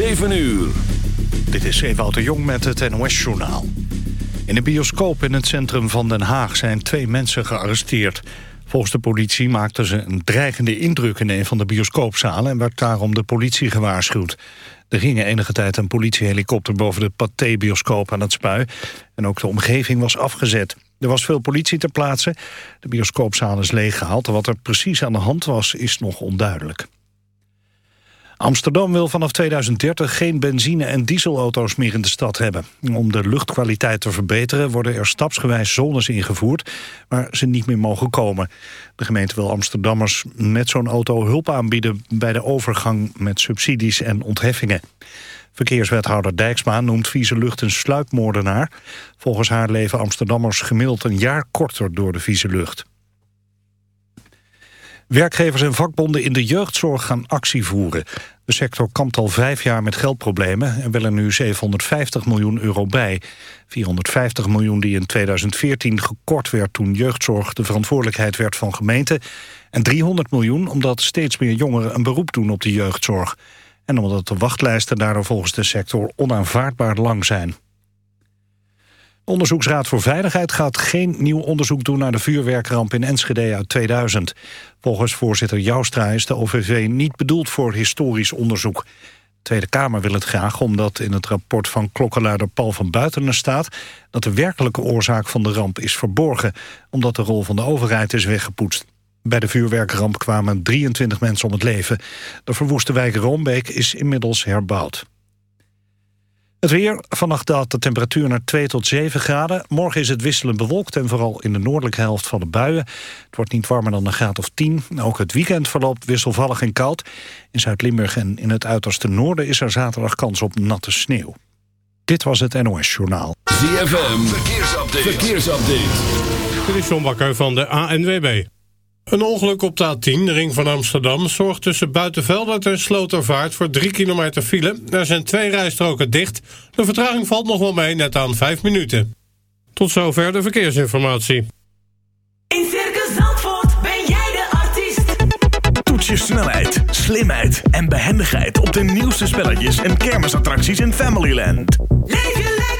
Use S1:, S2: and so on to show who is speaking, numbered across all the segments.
S1: 7 uur.
S2: Dit is Ewout de Jong met het NOS-journaal. In een bioscoop in het centrum van Den Haag zijn twee mensen gearresteerd. Volgens de politie maakten ze een dreigende indruk in een van de bioscoopzalen... en werd daarom de politie gewaarschuwd. Er ging enige tijd een politiehelikopter boven de Pathé-bioscoop aan het spui... en ook de omgeving was afgezet. Er was veel politie ter plaatse. De bioscoopzaal is leeggehaald. Wat er precies aan de hand was, is nog onduidelijk. Amsterdam wil vanaf 2030 geen benzine- en dieselauto's meer in de stad hebben. Om de luchtkwaliteit te verbeteren worden er stapsgewijs zones ingevoerd... waar ze niet meer mogen komen. De gemeente wil Amsterdammers met zo'n auto hulp aanbieden... bij de overgang met subsidies en ontheffingen. Verkeerswethouder Dijksma noemt vieze lucht een sluipmoordenaar. Volgens haar leven Amsterdammers gemiddeld een jaar korter door de vieze lucht. Werkgevers en vakbonden in de jeugdzorg gaan actie voeren. De sector kampt al vijf jaar met geldproblemen en wil er nu 750 miljoen euro bij. 450 miljoen die in 2014 gekort werd toen jeugdzorg de verantwoordelijkheid werd van gemeenten. En 300 miljoen omdat steeds meer jongeren een beroep doen op de jeugdzorg. En omdat de wachtlijsten daardoor volgens de sector onaanvaardbaar lang zijn. De Onderzoeksraad voor Veiligheid gaat geen nieuw onderzoek doen... naar de vuurwerkramp in Enschede uit 2000. Volgens voorzitter Joustra is de OVV niet bedoeld voor historisch onderzoek. De Tweede Kamer wil het graag omdat in het rapport van klokkenluider Paul van Buitenen staat... dat de werkelijke oorzaak van de ramp is verborgen... omdat de rol van de overheid is weggepoetst. Bij de vuurwerkramp kwamen 23 mensen om het leven. De verwoeste wijk Roombeek is inmiddels herbouwd. Het weer. Vannacht daalt de temperatuur naar 2 tot 7 graden. Morgen is het wisselend bewolkt en vooral in de noordelijke helft van de buien. Het wordt niet warmer dan een graad of 10. Ook het weekend verloopt wisselvallig en koud. In Zuid-Limburg en in het uiterste noorden is er zaterdag kans op natte sneeuw. Dit was het NOS Journaal.
S1: ZFM. Verkeersupdate. Verkeersupdate.
S3: Dit is John Bakker van de ANWB. Een ongeluk op de A10, de ring van Amsterdam... zorgt tussen Buitenveldert en Slotervaart voor 3 kilometer file. Er zijn twee rijstroken dicht. De vertraging valt nog wel mee, net aan 5 minuten. Tot zover de verkeersinformatie.
S4: In Circus Zandvoort ben jij de artiest.
S5: Toets je snelheid, slimheid en behendigheid... op de nieuwste spelletjes en kermisattracties in Familyland.
S4: Leef je lekker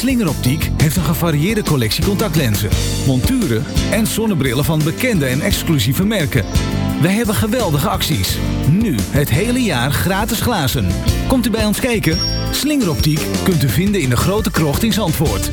S6: Slingeroptiek heeft een gevarieerde collectie contactlenzen, monturen en zonnebrillen van bekende en exclusieve merken. Wij hebben geweldige acties. Nu het hele jaar gratis glazen. Komt u bij ons kijken? Slingeroptiek kunt u vinden in de grote krocht in Zandvoort.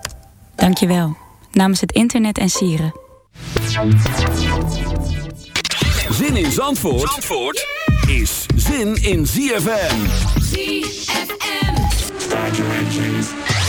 S7: Dank je wel. Namens het internet en sieren.
S1: Zin in Zandvoort, Zandvoort is zin in ZFM.
S8: ZFM. ZFM.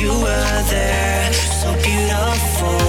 S9: You were there, so beautiful.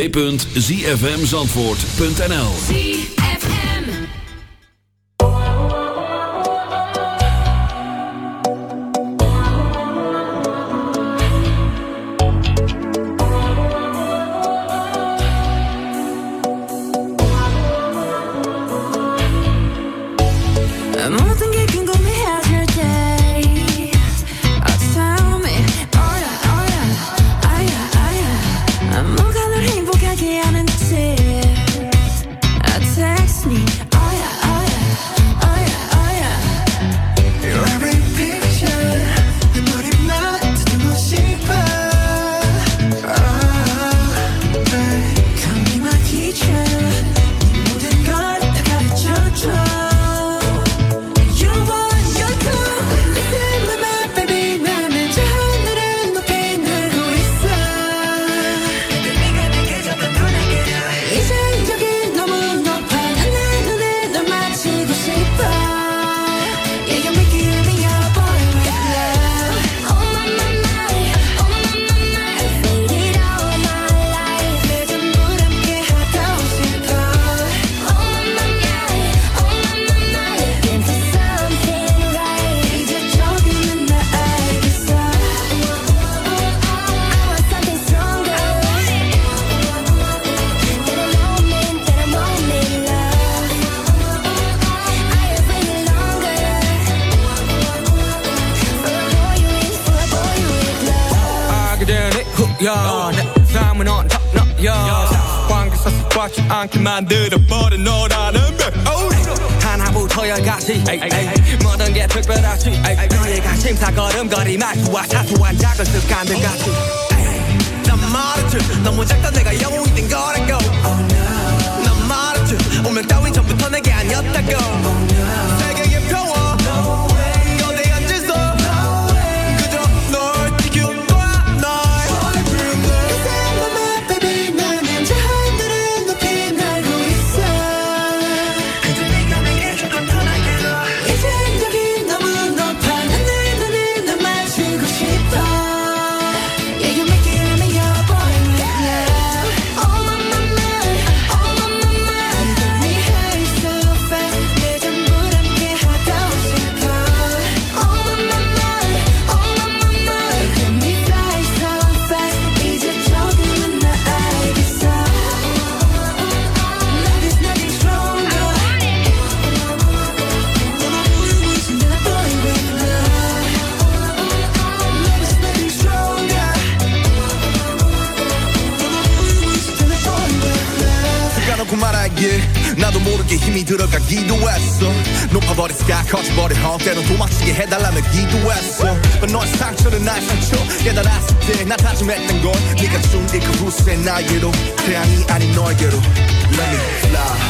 S10: www.zfmzandvoort.nl
S11: 너희가 심사걸음거리 말투와 사소한 작은 습관들까지. 난 말했지. 너무 작다 내가 영웅이 된 거라고. 난 말했지. 운명 따윈 전부터 내게 아니었다고
S12: 힘이 들어가기도 했어. 높아버린 스카 커져버린 험 때론 도망치게 해달라며 기도했어. But 너의 상처는 나의 상처. 깨달았을 때나 다짐했던 건 네가 준이 그 후세 나에게로. 태양이 아닌 너에게로. Let me fly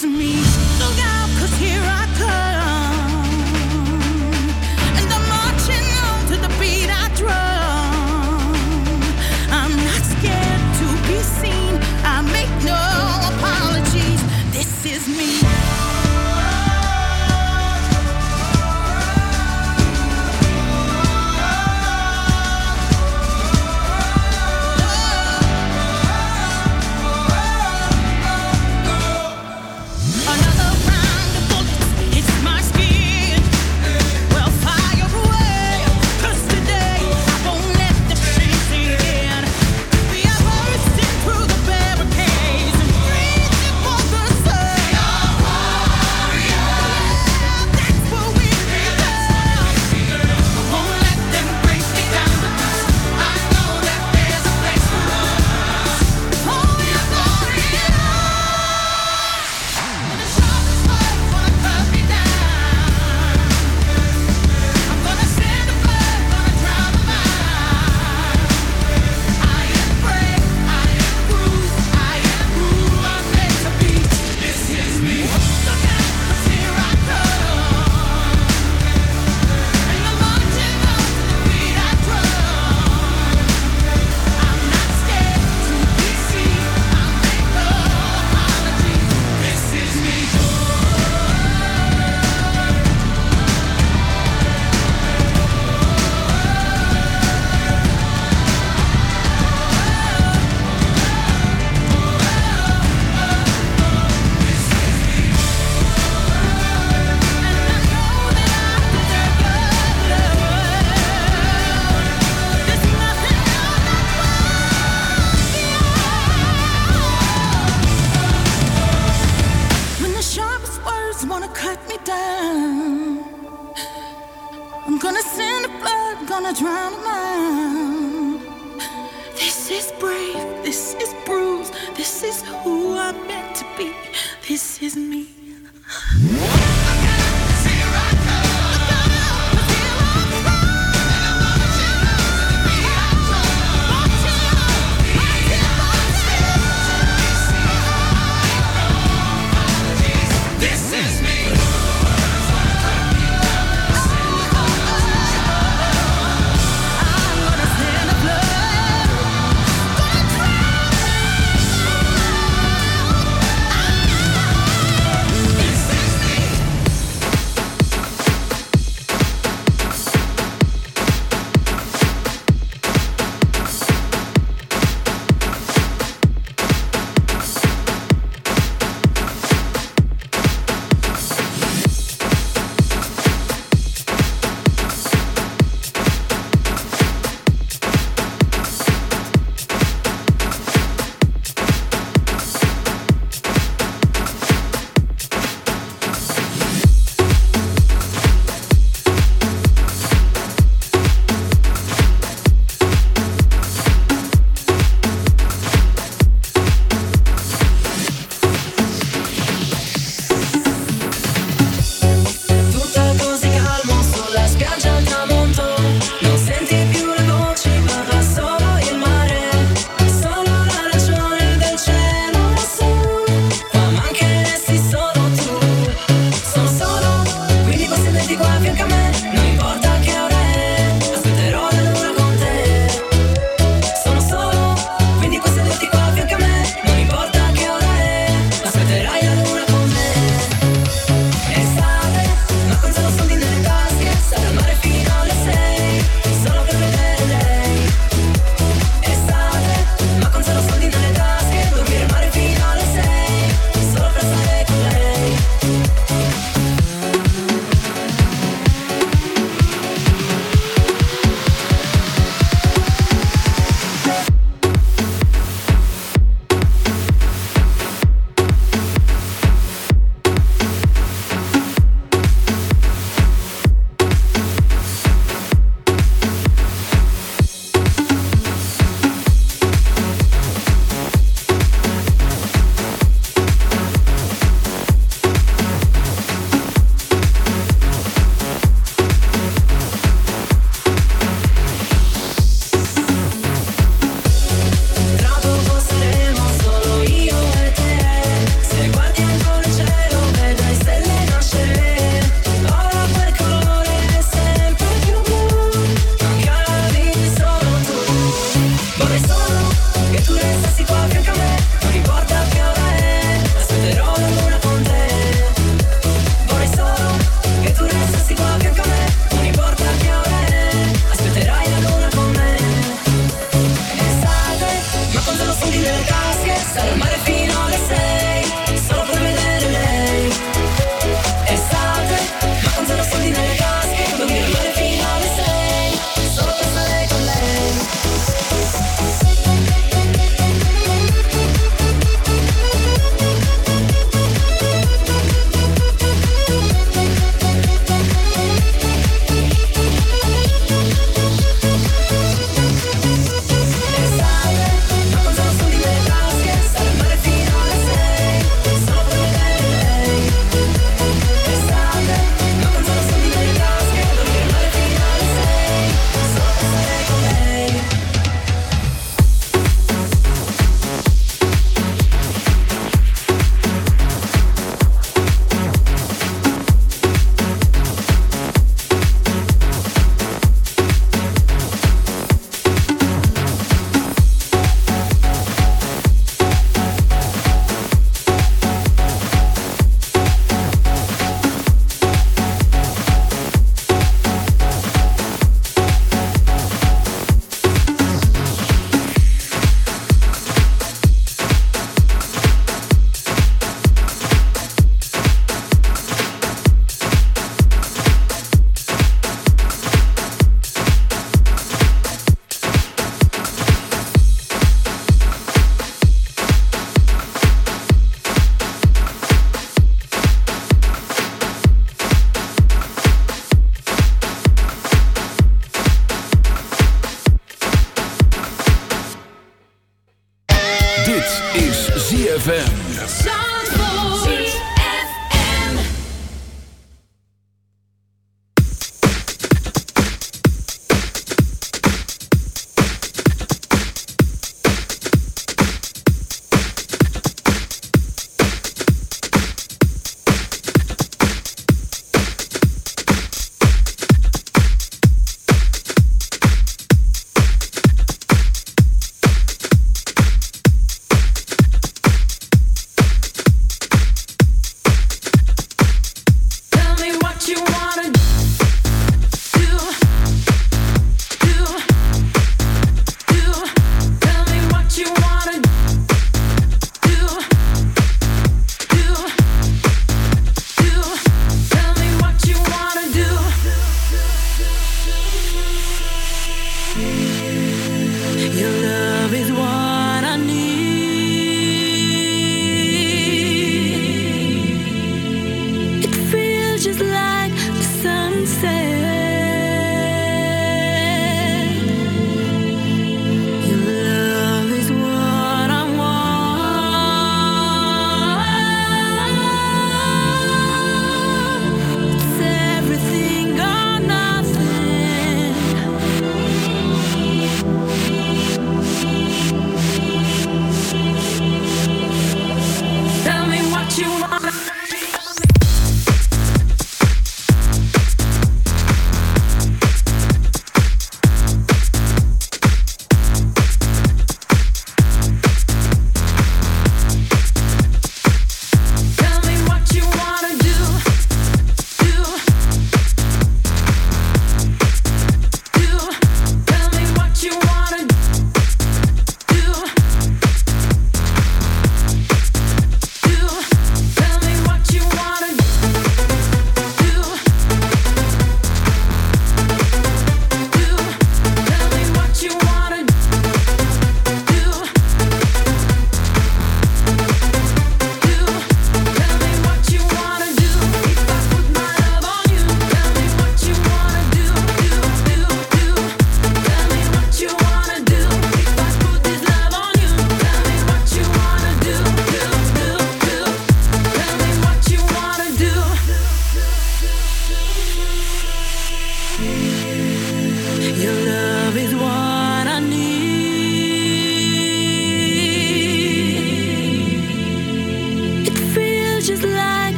S4: It's me.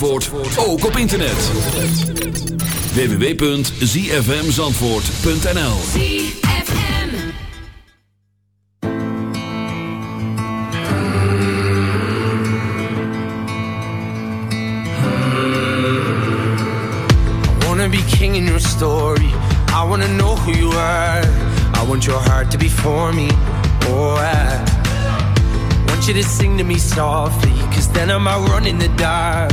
S1: Zandvoort ook op internet. www.zfmzandvoort.nl
S13: I wanna be king in your story. I wanna know who you are. I want your heart to be for me. Oh, I want you to sing to me softly. Then I'm out running the dark.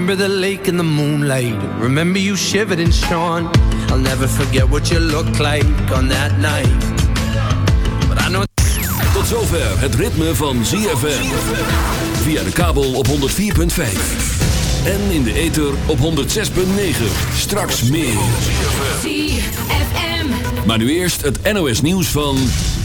S13: Remember the lake in the moonlight. Remember you shivered and shone. I'll never forget what you looked like on that night. But I know.
S1: Tot zover het ritme van ZFM. Via de kabel op 104.5. En in de ether op 106.9. Straks meer.
S4: ZFM.
S1: Maar nu eerst het NOS nieuws van...